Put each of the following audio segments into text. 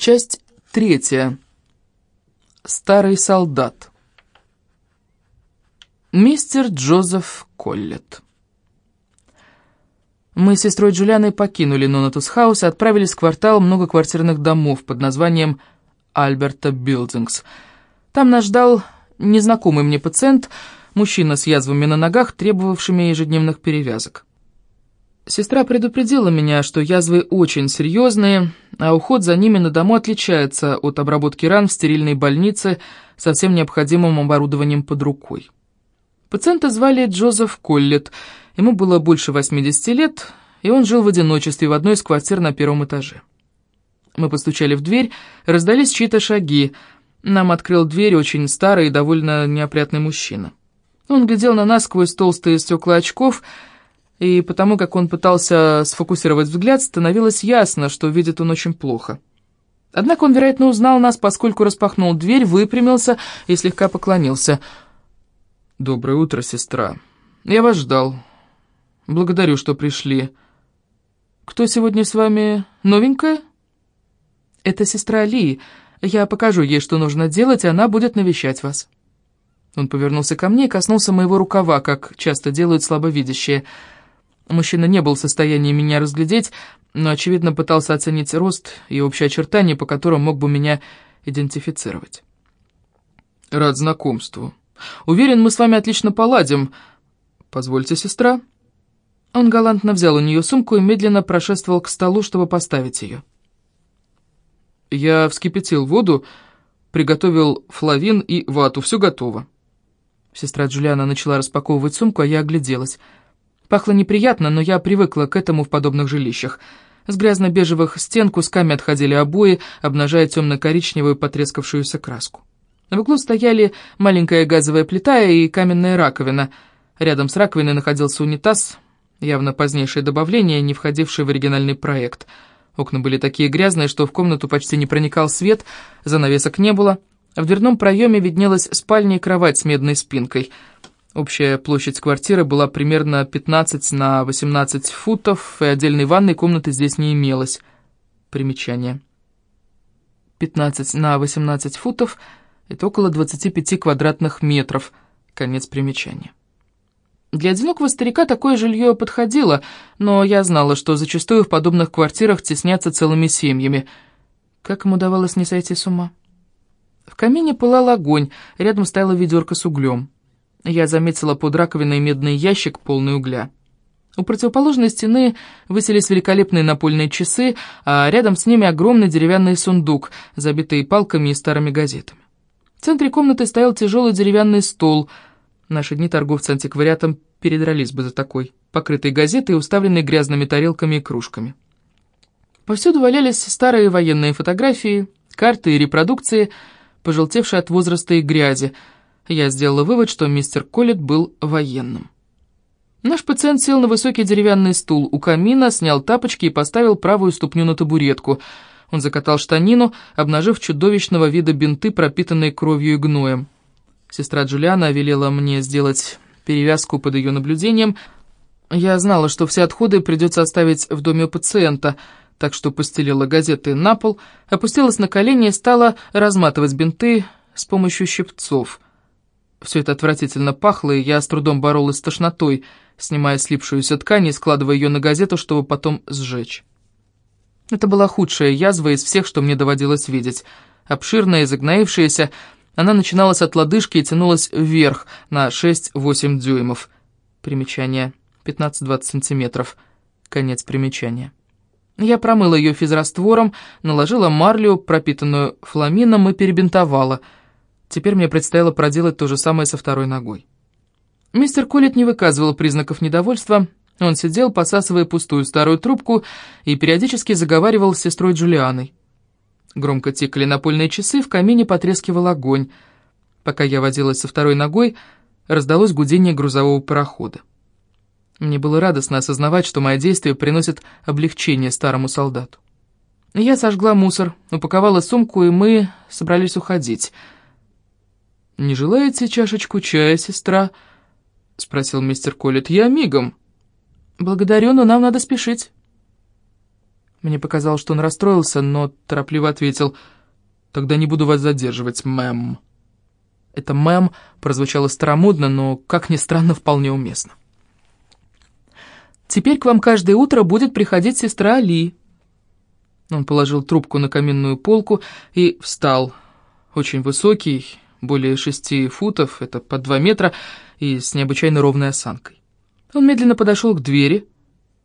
Часть третья. Старый солдат. Мистер Джозеф Коллет. Мы с сестрой Джулианой покинули Нонатус Хаус и отправились в квартал многоквартирных домов под названием Альберта Билдингс. Там нас ждал незнакомый мне пациент, мужчина с язвами на ногах, требовавшими ежедневных перевязок. Сестра предупредила меня, что язвы очень серьезные, а уход за ними на дому отличается от обработки ран в стерильной больнице со всем необходимым оборудованием под рукой. Пациента звали Джозеф Коллет, ему было больше 80 лет, и он жил в одиночестве в одной из квартир на первом этаже. Мы постучали в дверь, раздались чьи-то шаги. Нам открыл дверь очень старый и довольно неопрятный мужчина. Он глядел на нас сквозь толстые стекла очков и потому как он пытался сфокусировать взгляд, становилось ясно, что видит он очень плохо. Однако он, вероятно, узнал нас, поскольку распахнул дверь, выпрямился и слегка поклонился. «Доброе утро, сестра. Я вас ждал. Благодарю, что пришли. Кто сегодня с вами новенькая?» «Это сестра Ли. Я покажу ей, что нужно делать, и она будет навещать вас». Он повернулся ко мне и коснулся моего рукава, как часто делают слабовидящие. Мужчина не был в состоянии меня разглядеть, но, очевидно, пытался оценить рост и общие очертания, по которым мог бы меня идентифицировать. «Рад знакомству. Уверен, мы с вами отлично поладим. Позвольте, сестра». Он галантно взял у нее сумку и медленно прошествовал к столу, чтобы поставить ее. Я вскипятил воду, приготовил флавин и вату, все готово. Сестра Джулиана начала распаковывать сумку, а я огляделась — Пахло неприятно, но я привыкла к этому в подобных жилищах. С грязно-бежевых стен кусками отходили обои, обнажая темно-коричневую потрескавшуюся краску. В углу стояли маленькая газовая плита и каменная раковина. Рядом с раковиной находился унитаз, явно позднейшее добавление, не входившее в оригинальный проект. Окна были такие грязные, что в комнату почти не проникал свет, занавесок не было. В дверном проеме виднелась спальня и кровать с медной спинкой — Общая площадь квартиры была примерно 15 на 18 футов, и отдельной ванной комнаты здесь не имелось. Примечание. 15 на 18 футов — это около 25 квадратных метров. Конец примечания. Для одинокого старика такое жилье подходило, но я знала, что зачастую в подобных квартирах теснятся целыми семьями. Как ему удавалось не сойти с ума? В камине пылал огонь, рядом стояла ведерко с углем. Я заметила под раковиной медный ящик, полный угля. У противоположной стены высились великолепные напольные часы, а рядом с ними огромный деревянный сундук, забитый палками и старыми газетами. В центре комнаты стоял тяжелый деревянный стол. Наши дни торговцы антиквариатом передрались бы за такой, покрытый газетой и уставленный грязными тарелками и кружками. Повсюду валялись старые военные фотографии, карты и репродукции, пожелтевшие от возраста и грязи, я сделала вывод, что мистер Коллет был военным. Наш пациент сел на высокий деревянный стул у камина, снял тапочки и поставил правую ступню на табуретку. Он закатал штанину, обнажив чудовищного вида бинты, пропитанные кровью и гноем. Сестра Джулиана велела мне сделать перевязку под ее наблюдением. Я знала, что все отходы придется оставить в доме у пациента, так что постелила газеты на пол, опустилась на колени и стала разматывать бинты с помощью щипцов — все это отвратительно пахло, и я с трудом боролась с тошнотой, снимая слипшуюся ткань и складывая ее на газету, чтобы потом сжечь. Это была худшая язва из всех, что мне доводилось видеть. Обширная загноившаяся, она начиналась от лодыжки и тянулась вверх на 6-8 дюймов. Примечание 15-20 сантиметров. Конец примечания. Я промыла ее физраствором, наложила марлю, пропитанную фламином, и перебинтовала — Теперь мне предстояло проделать то же самое со второй ногой. Мистер Коллет не выказывал признаков недовольства. Он сидел, посасывая пустую старую трубку, и периодически заговаривал с сестрой Джулианой. Громко тикали напольные часы, в камине потрескивал огонь. Пока я водилась со второй ногой, раздалось гудение грузового парохода. Мне было радостно осознавать, что мои действия приносят облегчение старому солдату. Я сожгла мусор, упаковала сумку, и мы собрались уходить — «Не желаете чашечку чая, сестра?» — спросил мистер Коллет. «Я мигом». «Благодарю, но нам надо спешить». Мне показалось, что он расстроился, но торопливо ответил, «Тогда не буду вас задерживать, мэм». Это «мэм» прозвучало старомодно, но, как ни странно, вполне уместно. «Теперь к вам каждое утро будет приходить сестра Али». Он положил трубку на каминную полку и встал. Очень высокий, более шести футов, это по два метра, и с необычайно ровной осанкой. Он медленно подошел к двери,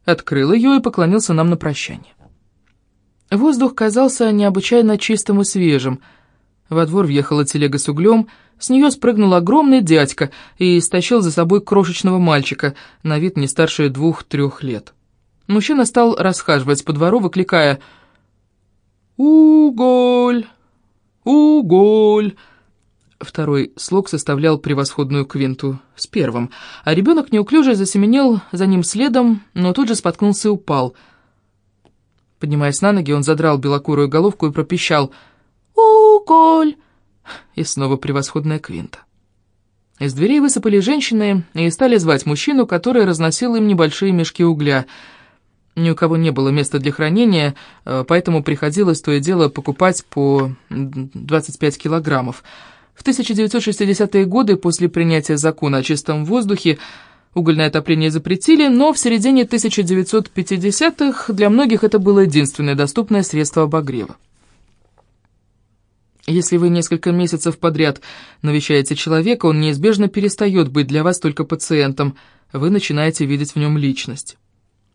открыл ее и поклонился нам на прощание. Воздух казался необычайно чистым и свежим. Во двор въехала телега с углем, с нее спрыгнул огромный дядька и стащил за собой крошечного мальчика, на вид не старше двух-трех лет. Мужчина стал расхаживать по двору, выкликая «Уголь! Уголь!» Второй слог составлял превосходную квинту с первым, а ребенок неуклюже засеменил за ним следом, но тут же споткнулся и упал. Поднимаясь на ноги, он задрал белокурую головку и пропищал «Уголь!» И снова превосходная квинта. Из дверей высыпали женщины и стали звать мужчину, который разносил им небольшие мешки угля. Ни у кого не было места для хранения, э, поэтому приходилось то и дело покупать по 25 килограммов – в 1960-е годы, после принятия закона о чистом воздухе, угольное отопление запретили, но в середине 1950-х для многих это было единственное доступное средство обогрева. Если вы несколько месяцев подряд навещаете человека, он неизбежно перестает быть для вас только пациентом, вы начинаете видеть в нем личность.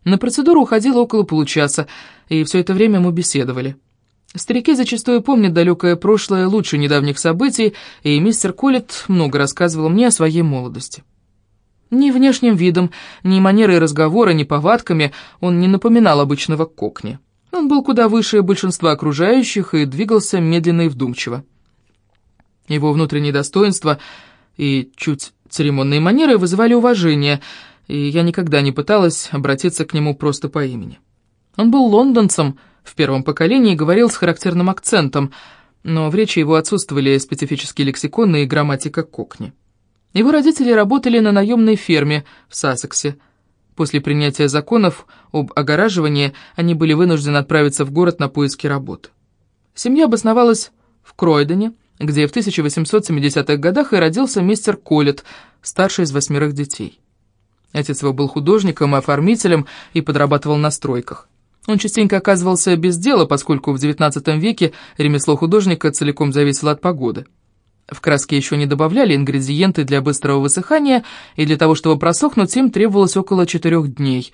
На процедуру уходило около получаса, и все это время мы беседовали. Старики зачастую помнят далекое прошлое лучше недавних событий, и мистер Коллетт много рассказывал мне о своей молодости. Ни внешним видом, ни манерой разговора, ни повадками он не напоминал обычного кокни. Он был куда выше большинства окружающих и двигался медленно и вдумчиво. Его внутренние достоинства и чуть церемонные манеры вызывали уважение, и я никогда не пыталась обратиться к нему просто по имени. Он был лондонцем, в первом поколении говорил с характерным акцентом, но в речи его отсутствовали специфические лексиконы и грамматика кокни. Его родители работали на наемной ферме в Сассексе. После принятия законов об огораживании они были вынуждены отправиться в город на поиски работы. Семья обосновалась в Кройдене, где в 1870-х годах и родился мистер Коллетт, старший из восьмерых детей. Отец его был художником и оформителем и подрабатывал на стройках. Он частенько оказывался без дела, поскольку в XIX веке ремесло художника целиком зависело от погоды. В краски еще не добавляли ингредиенты для быстрого высыхания, и для того, чтобы просохнуть, им требовалось около четырех дней.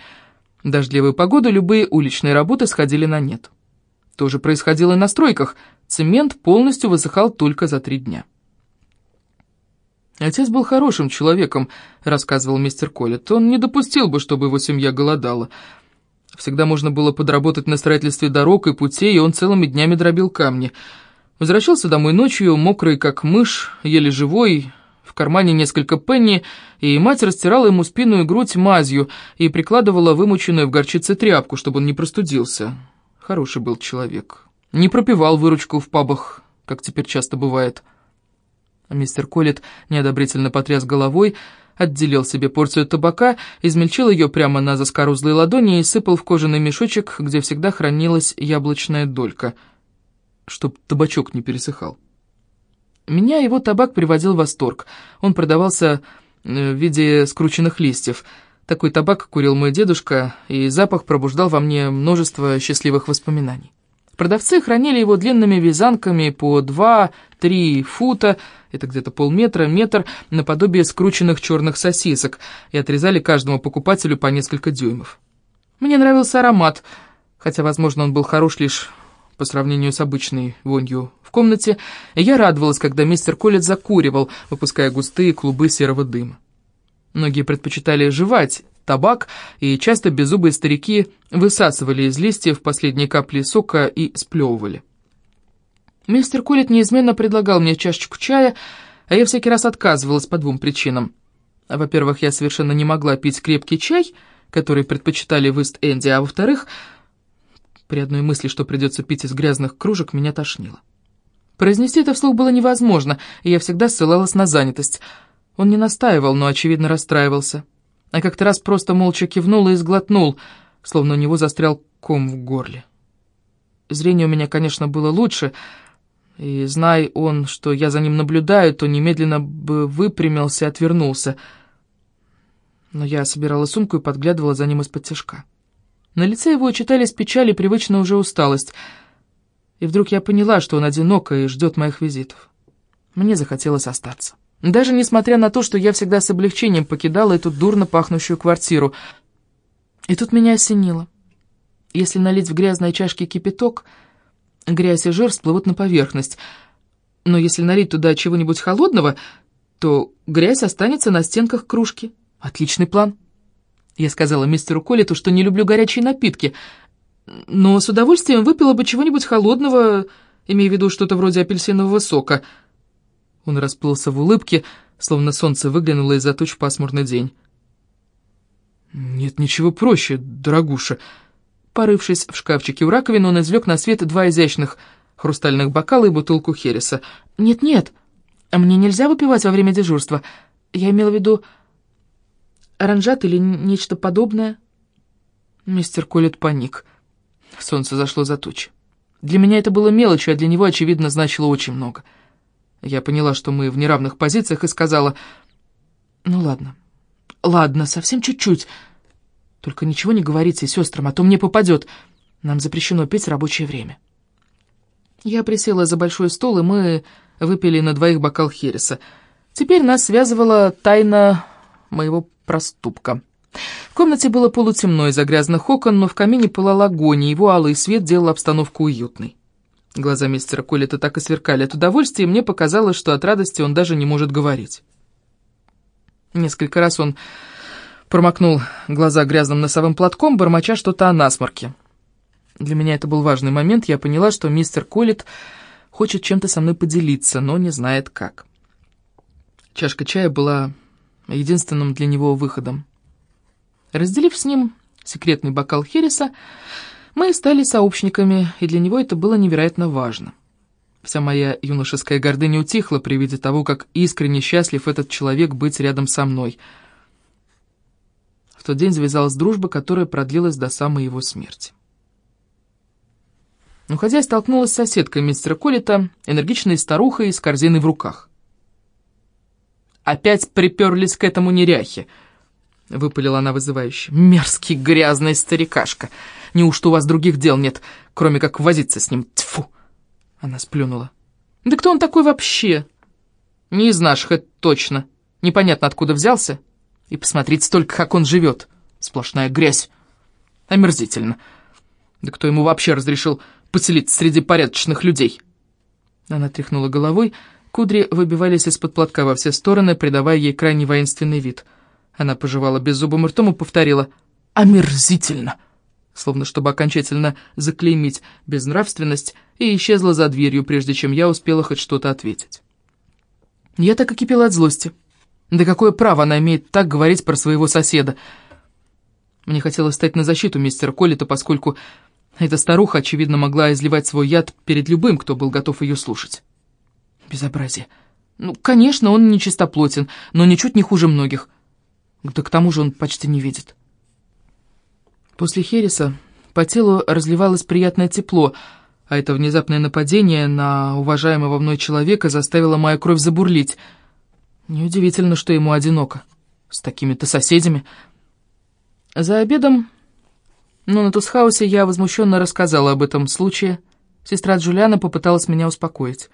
Дождливую погоду любые уличные работы сходили на нет. То же происходило и на стройках. Цемент полностью высыхал только за три дня. «Отец был хорошим человеком», — рассказывал мистер Коллетт. «Он не допустил бы, чтобы его семья голодала». Всегда можно было подработать на строительстве дорог и путей, и он целыми днями дробил камни. Возвращался домой ночью, мокрый как мышь, еле живой, в кармане несколько пенни, и мать растирала ему спину и грудь мазью и прикладывала вымученную в горчице тряпку, чтобы он не простудился. Хороший был человек. Не пропивал выручку в пабах, как теперь часто бывает. Мистер Коллетт неодобрительно потряс головой, отделил себе порцию табака, измельчил ее прямо на заскорузлой ладони и сыпал в кожаный мешочек, где всегда хранилась яблочная долька, чтоб табачок не пересыхал. Меня его табак приводил в восторг. Он продавался э, в виде скрученных листьев. Такой табак курил мой дедушка, и запах пробуждал во мне множество счастливых воспоминаний. Продавцы хранили его длинными вязанками по 2-3 фута, это где-то полметра, метр, наподобие скрученных черных сосисок, и отрезали каждому покупателю по несколько дюймов. Мне нравился аромат, хотя, возможно, он был хорош лишь по сравнению с обычной вонью в комнате, и я радовалась, когда мистер Коллет закуривал, выпуская густые клубы серого дыма. Многие предпочитали жевать табак, и часто беззубые старики высасывали из листьев последние капли сока и сплевывали. Мистер Коллет неизменно предлагал мне чашечку чая, а я всякий раз отказывалась по двум причинам. Во-первых, я совершенно не могла пить крепкий чай, который предпочитали в Ист-Энде, а во-вторых, при одной мысли, что придется пить из грязных кружек, меня тошнило. Произнести это вслух было невозможно, и я всегда ссылалась на занятость. Он не настаивал, но, очевидно, расстраивался. А как-то раз просто молча кивнул и сглотнул, словно у него застрял ком в горле. Зрение у меня, конечно, было лучше, и, зная он, что я за ним наблюдаю, то немедленно бы выпрямился и отвернулся. Но я собирала сумку и подглядывала за ним из-под тяжка. На лице его читались печаль и привычная уже усталость. И вдруг я поняла, что он одинок и ждет моих визитов. Мне захотелось остаться. Даже несмотря на то, что я всегда с облегчением покидала эту дурно пахнущую квартиру. И тут меня осенило. Если налить в грязные чашки кипяток, грязь и жир всплывут на поверхность. Но если налить туда чего-нибудь холодного, то грязь останется на стенках кружки. Отличный план. Я сказала мистеру Коллету, что не люблю горячие напитки, но с удовольствием выпила бы чего-нибудь холодного, имея в виду что-то вроде апельсинового сока. Он расплылся в улыбке, словно солнце выглянуло из-за туч пасмурный день. «Нет ничего проще, дорогуша», Порывшись в шкафчике у раковины, он извлек на свет два изящных хрустальных бокала и бутылку хереса. «Нет-нет, мне нельзя выпивать во время дежурства. Я имела в виду оранжат или нечто подобное». Мистер Коллет паник. Солнце зашло за тучи. Для меня это было мелочью, а для него, очевидно, значило очень много. Поняла, что мы в неравных позициях, и сказала, «Ну ладно, ладно, совсем чуть-чуть». Только ничего не говорите сестрам, а то мне попадет. Нам запрещено пить в рабочее время. Я присела за большой стол, и мы выпили на двоих бокал хереса. Теперь нас связывала тайна моего проступка. В комнате было полутемно из-за грязных окон, но в камине пылал огонь, и его алый свет делал обстановку уютной. Глаза мистера Коллета так и сверкали от удовольствия, и мне показалось, что от радости он даже не может говорить. Несколько раз он промокнул глаза грязным носовым платком, бормоча что-то о насморке. Для меня это был важный момент, я поняла, что мистер Коллет хочет чем-то со мной поделиться, но не знает как. Чашка чая была единственным для него выходом. Разделив с ним секретный бокал Хереса, мы стали сообщниками, и для него это было невероятно важно. Вся моя юношеская гордыня утихла при виде того, как искренне счастлив этот человек быть рядом со мной — тот день завязалась дружба, которая продлилась до самой его смерти. Уходя, столкнулась с соседкой мистера Коллета, энергичной старухой с корзиной в руках. «Опять приперлись к этому неряхе!» — выпалила она вызывающе. «Мерзкий грязный старикашка! Неужто у вас других дел нет, кроме как возиться с ним? Тьфу!» Она сплюнула. «Да кто он такой вообще?» «Не из наших, это точно. Непонятно, откуда взялся. И посмотрите только, как он живет. Сплошная грязь. Омерзительно. Да кто ему вообще разрешил поселиться среди порядочных людей?» Она тряхнула головой, кудри выбивались из-под платка во все стороны, придавая ей крайне воинственный вид. Она пожевала беззубым ртом и повторила «Омерзительно!» Словно чтобы окончательно заклеймить безнравственность, и исчезла за дверью, прежде чем я успела хоть что-то ответить. Я так и кипела от злости. Да какое право она имеет так говорить про своего соседа? Мне хотелось стать на защиту мистера Коллета, поскольку эта старуха, очевидно, могла изливать свой яд перед любым, кто был готов ее слушать. Безобразие. Ну, конечно, он не чистоплотен, но ничуть не хуже многих. Да к тому же он почти не видит. После Хереса по телу разливалось приятное тепло, а это внезапное нападение на уважаемого мной человека заставило мою кровь забурлить — Неудивительно, что ему одиноко. С такими-то соседями. За обедом но на Тусхаусе я возмущенно рассказала об этом случае. Сестра Джулиана попыталась меня успокоить.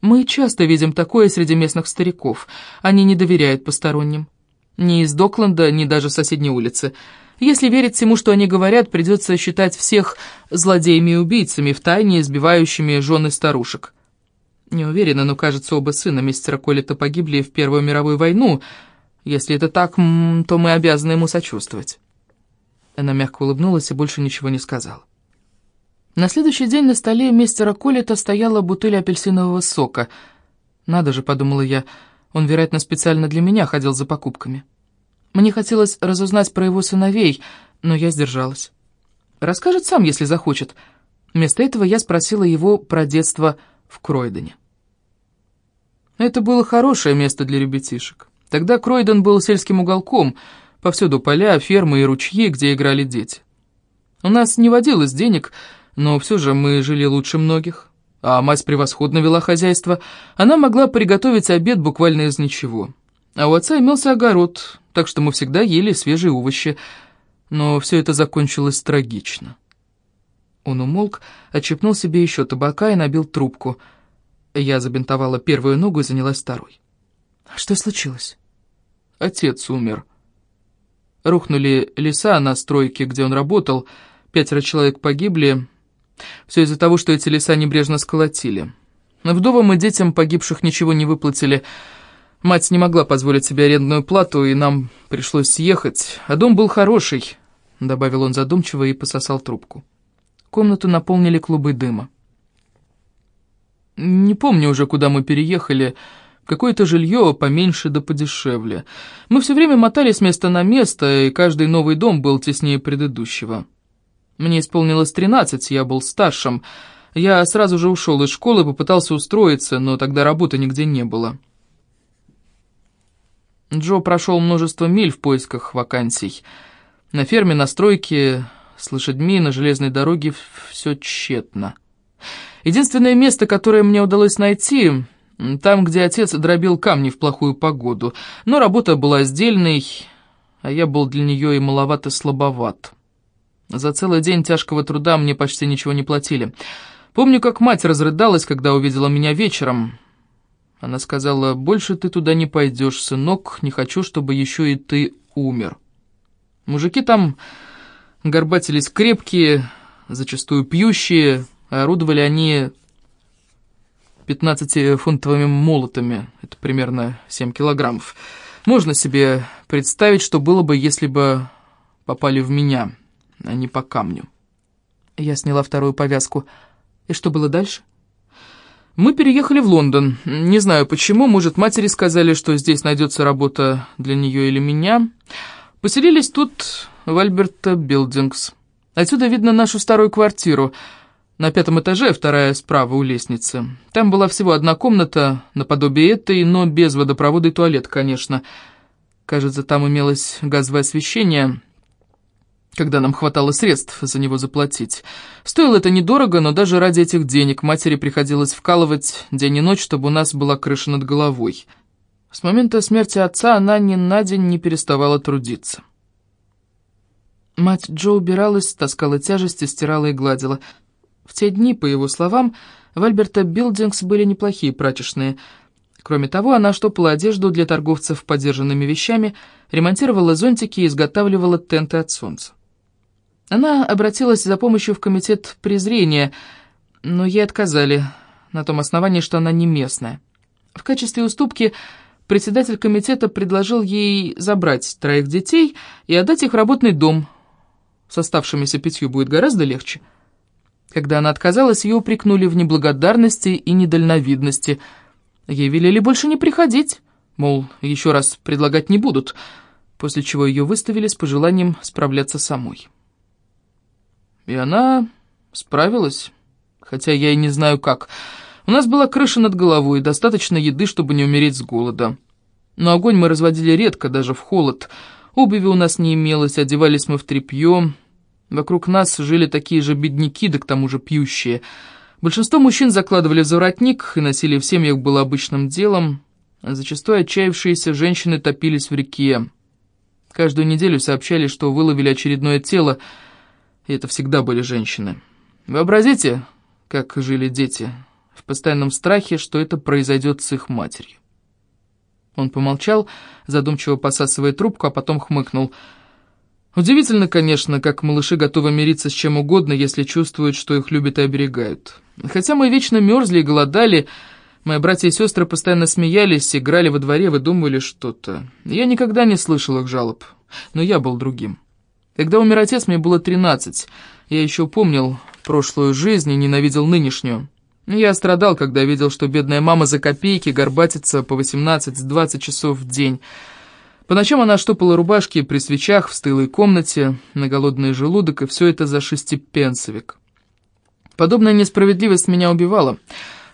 Мы часто видим такое среди местных стариков. Они не доверяют посторонним. Ни из Докленда, ни даже соседней улицы. Если верить всему, что они говорят, придется считать всех злодеями и убийцами, втайне избивающими жены старушек. Не уверена, но, кажется, оба сына мистера Коллета погибли в Первую мировую войну. Если это так, то мы обязаны ему сочувствовать». Она мягко улыбнулась и больше ничего не сказала. На следующий день на столе мистера Коллета стояла бутыль апельсинового сока. «Надо же», — подумала я, — он, вероятно, специально для меня ходил за покупками. Мне хотелось разузнать про его сыновей, но я сдержалась. Расскажет сам, если захочет. Вместо этого я спросила его про детство в Кройдене. Это было хорошее место для ребятишек. Тогда Кройден был сельским уголком, повсюду поля, фермы и ручьи, где играли дети. У нас не водилось денег, но все же мы жили лучше многих. А мать превосходно вела хозяйство. Она могла приготовить обед буквально из ничего. А у отца имелся огород, так что мы всегда ели свежие овощи. Но все это закончилось трагично. Он умолк, отщепнул себе еще табака и набил трубку. Я забинтовала первую ногу и занялась второй. Что случилось? Отец умер. Рухнули леса на стройке, где он работал. Пятеро человек погибли. Все из-за того, что эти леса небрежно сколотили. Вдовам и детям погибших ничего не выплатили. Мать не могла позволить себе арендную плату, и нам пришлось съехать. А дом был хороший, — добавил он задумчиво и пососал трубку. Комнату наполнили клубы дыма. Не помню уже, куда мы переехали, какое-то жилье поменьше да подешевле. Мы все время мотались с места на место, и каждый новый дом был теснее предыдущего. Мне исполнилось тринадцать, я был старшим. Я сразу же ушел из школы, попытался устроиться, но тогда работы нигде не было. Джо прошел множество миль в поисках вакансий. На ферме, на стройке, с лошадьми, на железной дороге все тщетно. Единственное место, которое мне удалось найти, там, где отец дробил камни в плохую погоду. Но работа была сдельной, а я был для нее и маловато слабоват. За целый день тяжкого труда мне почти ничего не платили. Помню, как мать разрыдалась, когда увидела меня вечером. Она сказала, «Больше ты туда не пойдешь, сынок, не хочу, чтобы еще и ты умер». Мужики там горбатились крепкие, зачастую пьющие, а орудовали они 15-фунтовыми молотами, это примерно 7 килограммов. Можно себе представить, что было бы, если бы попали в меня, а не по камню. Я сняла вторую повязку. И что было дальше? Мы переехали в Лондон. Не знаю почему, может, матери сказали, что здесь найдется работа для нее или меня. Поселились тут, в Альберта Билдингс. Отсюда видно нашу старую квартиру. На пятом этаже, вторая справа у лестницы. Там была всего одна комната, наподобие этой, но без водопровода и туалет, конечно. Кажется, там имелось газовое освещение когда нам хватало средств за него заплатить. Стоило это недорого, но даже ради этих денег матери приходилось вкалывать день и ночь, чтобы у нас была крыша над головой. С момента смерти отца она ни на день не переставала трудиться. Мать Джо убиралась, таскала тяжести, стирала и гладила. В те дни, по его словам, в Альберта Билдингс были неплохие прачечные. Кроме того, она штопала одежду для торговцев подержанными вещами, ремонтировала зонтики и изготавливала тенты от солнца. Она обратилась за помощью в комитет презрения, но ей отказали на том основании, что она не местная. В качестве уступки председатель комитета предложил ей забрать троих детей и отдать их в работный дом. С оставшимися пятью будет гораздо легче. Когда она отказалась, ее упрекнули в неблагодарности и недальновидности. Ей велели больше не приходить, мол, еще раз предлагать не будут, после чего ее выставили с пожеланием справляться самой. И она справилась, хотя я и не знаю как. У нас была крыша над головой и достаточно еды, чтобы не умереть с голода. Но огонь мы разводили редко, даже в холод. Обуви у нас не имелось, одевались мы в тряпье. Вокруг нас жили такие же бедняки, да к тому же пьющие. Большинство мужчин закладывали в заворотник, и носили в семьях было обычным делом. Зачастую отчаявшиеся женщины топились в реке. Каждую неделю сообщали, что выловили очередное тело, и это всегда были женщины. Вообразите, как жили дети, в постоянном страхе, что это произойдет с их матерью. Он помолчал, задумчиво посасывая трубку, а потом хмыкнул. Удивительно, конечно, как малыши готовы мириться с чем угодно, если чувствуют, что их любят и оберегают. Хотя мы вечно мерзли и голодали, мои братья и сестры постоянно смеялись, играли во дворе, выдумывали что-то. Я никогда не слышал их жалоб, но я был другим. Когда умер отец, мне было тринадцать. Я еще помнил прошлую жизнь и ненавидел нынешнюю. Я страдал, когда видел, что бедная мама за копейки горбатится по 18-20 часов в день. По ночам она штопала рубашки при свечах в стылой комнате, на голодный желудок, и все это за шестипенсовик. Подобная несправедливость меня убивала.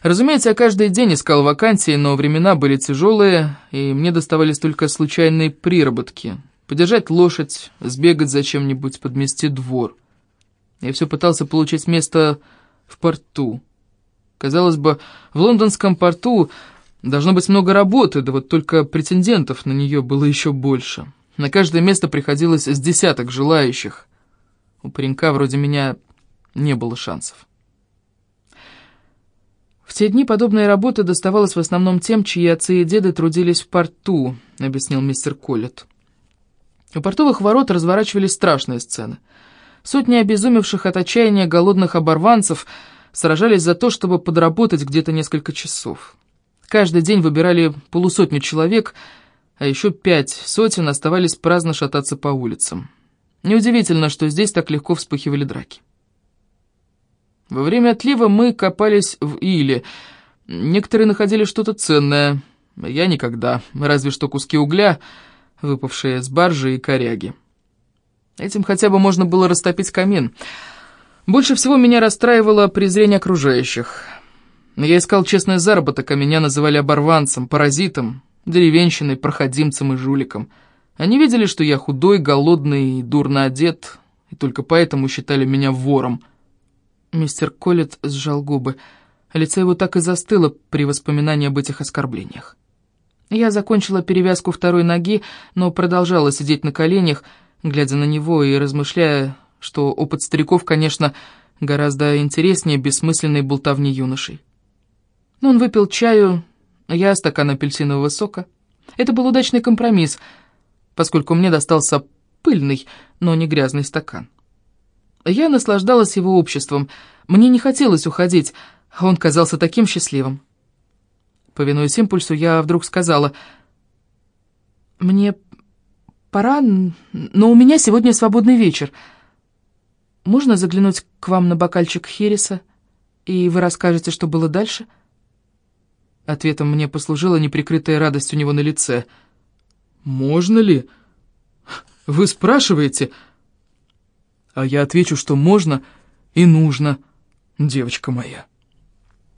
Разумеется, я каждый день искал вакансии, но времена были тяжелые, и мне доставались только случайные приработки, подержать лошадь, сбегать за чем-нибудь, подмести двор. Я все пытался получить место в порту. Казалось бы, в лондонском порту должно быть много работы, да вот только претендентов на нее было еще больше. На каждое место приходилось с десяток желающих. У паренька вроде меня не было шансов. В те дни подобная работа доставалась в основном тем, чьи отцы и деды трудились в порту, объяснил мистер Коллетт. У портовых ворот разворачивались страшные сцены. Сотни обезумевших от отчаяния голодных оборванцев сражались за то, чтобы подработать где-то несколько часов. Каждый день выбирали полусотню человек, а еще пять сотен оставались праздно шататься по улицам. Неудивительно, что здесь так легко вспыхивали драки. Во время отлива мы копались в иле. Некоторые находили что-то ценное, я никогда, разве что куски угля, выпавшие с баржи и коряги. Этим хотя бы можно было растопить камин. Больше всего меня расстраивало презрение окружающих. Я искал честный заработок, а меня называли оборванцем, паразитом, деревенщиной, проходимцем и жуликом. Они видели, что я худой, голодный и дурно одет, и только поэтому считали меня вором — Мистер Коллет сжал губы. Лицо его так и застыло при воспоминании об этих оскорблениях. Я закончила перевязку второй ноги, но продолжала сидеть на коленях, глядя на него и размышляя, что опыт стариков, конечно, гораздо интереснее бессмысленной болтовни юношей. Но он выпил чаю, я стакан апельсинового сока. Это был удачный компромисс, поскольку мне достался пыльный, но не грязный стакан. Я наслаждалась его обществом. Мне не хотелось уходить, а он казался таким счастливым. Повинуясь импульсу, я вдруг сказала, «Мне пора, но у меня сегодня свободный вечер. Можно заглянуть к вам на бокальчик Хереса, и вы расскажете, что было дальше?» Ответом мне послужила неприкрытая радость у него на лице. «Можно ли? Вы спрашиваете?» А я отвечу, что можно и нужно, девочка моя.